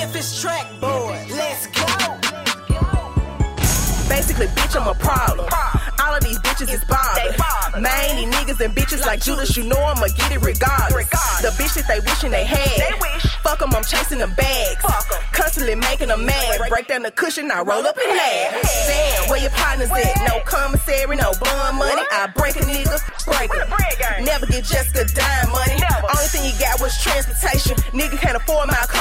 Memphis track boy. Let's go. Basically, bitch, I'm a problem. All of these bitches is bothered. Man, these niggas and bitches like Judas, you know I'ma get it regardless. The bitch that they wishing they had. Fuck them, I'm chasing them bags. Constantly making them mad. Break down the cushion, I roll up and laugh. Damn, where your partners at? No commissary, no bun money. I break a nigga, break it. Never get just a dime money. Only thing you got was transportation. Nigga can't afford my conversation.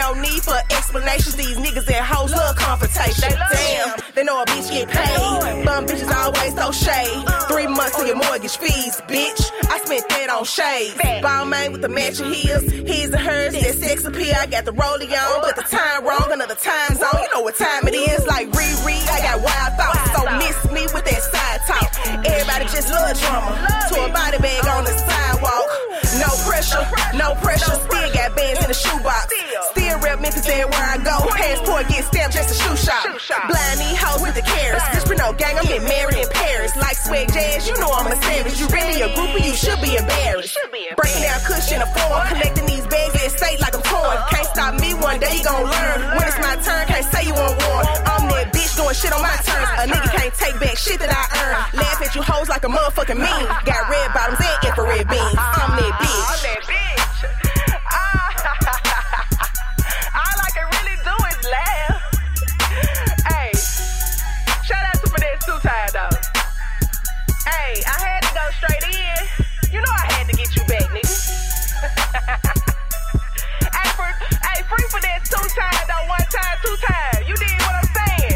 No need for explanations. These niggas and hoes love confrontation. Damn, they know a bitch get paid. Bum bitches always throw shade. Three months to your mortgage fees, bitch. I spent that on shades. Ball man with the matching heels. His and hers, that sex appeal. I got the rollie on, but the time wrong. Another time zone. You know what time it is. Like Riri, I got wild thoughts. So miss me with that side talk. Everybody just love drama. To a body bag on the sidewalk. No pressure, no pressure. Still got bands in the shoebox. Still rep Memphis everywhere I go. Passport get stamped just a shoe shop. Blind these hoes with the carats. This no gang, I'm getting married in Paris. Like swag jazz, you know I'm a savage. You really a groupie, you should be embarrassed. Breaking down cushion a form, collecting these bags in state like I'm torn. Can't stop me one day, you gon' learn. When it's my turn, can't say you want war. I'm that bitch doing shit on my terms. A nigga can't take back shit that I earn. Laugh at you hoes like a motherfucking meme. Got red bottoms and infrared beams. tired out.